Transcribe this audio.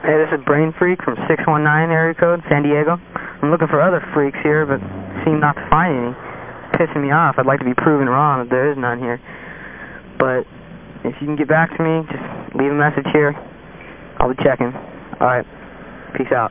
Hey, this is Brain Freak from 619 area code, San Diego. I'm looking for other freaks here, but seem not to find any. Pissing me off. I'd like to be proven wrong that there is none here. But if you can get back to me, just leave a message here. I'll be checking. All right. Peace out.